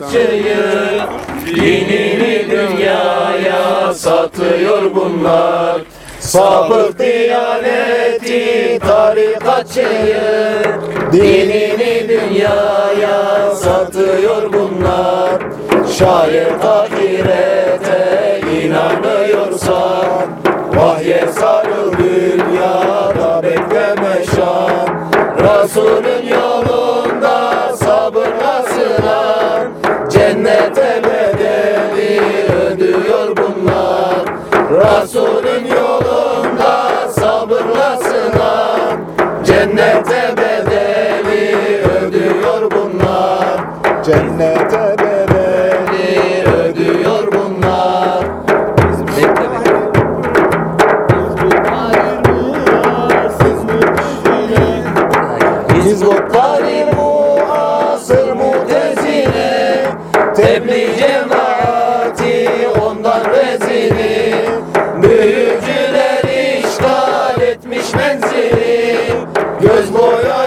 tarikatçıyı Dinini dünyaya satıyor bunlar. Sapık diyaneti tarikatçıyı Dinini dünyaya satıyor bunlar. Şayet ahirete inanıyorsan Vahye sarıl dünyada bekleme şan. Resulün yolunda Cennete bedeli ödüyor bunlar. Hizbutları muasır mutezile Tebliğ cemaati ondan rezili. Büyücüler işgal etmiş menzili. Göz boyayıp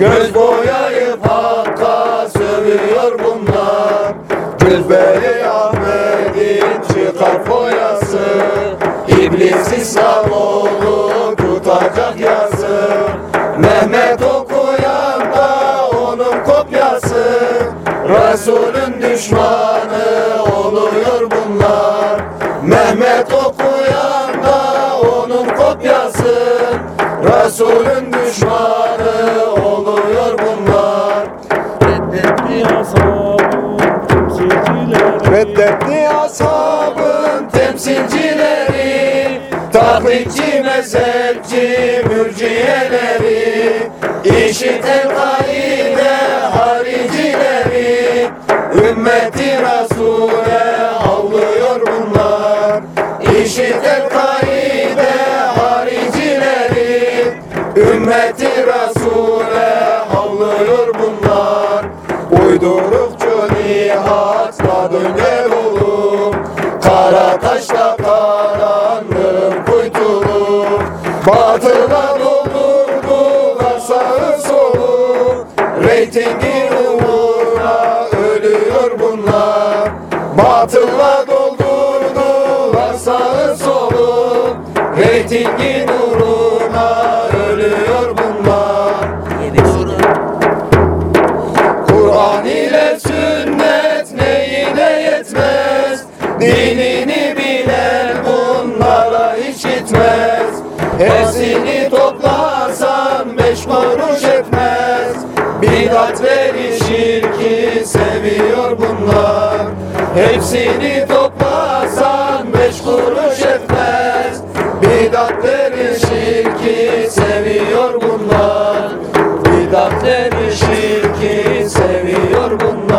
Göz boyayıp hakka sövüyor bunlar. Cübbeli Ahmet'in çıkar foyası. İblis İslamoğlu tutacak yazı. Mehmet okuyan da onun kopyası. Resulün düşmanı oluyor bunlar. Mehmet okuyan da onun kopyası. Resulün düşmanı Reddetti ashabın temsilcileri Taklitçi, mezhepçi, mürciyeleri İşiten kaide haricileri. Ümmeti Resul'e avlıyor bunlar. İşiten kaide haricileri. Ümmeti Resul'e avlıyor bunlar. Uydurukçu nihatla Reytingi uğruna ölüyor bunlar. Batıla doldurdular sağı solu. Reytingin uğruna ölüyor bunlar. Kur'an ile sünnet neyine yetmez? Dinini bilen bunlara hiç gitmez Hepsini Hepsini toplasan beş kuruş etmez. Bidatleri şirki seviyor bunlar. Bidatleri şirki seviyor bunlar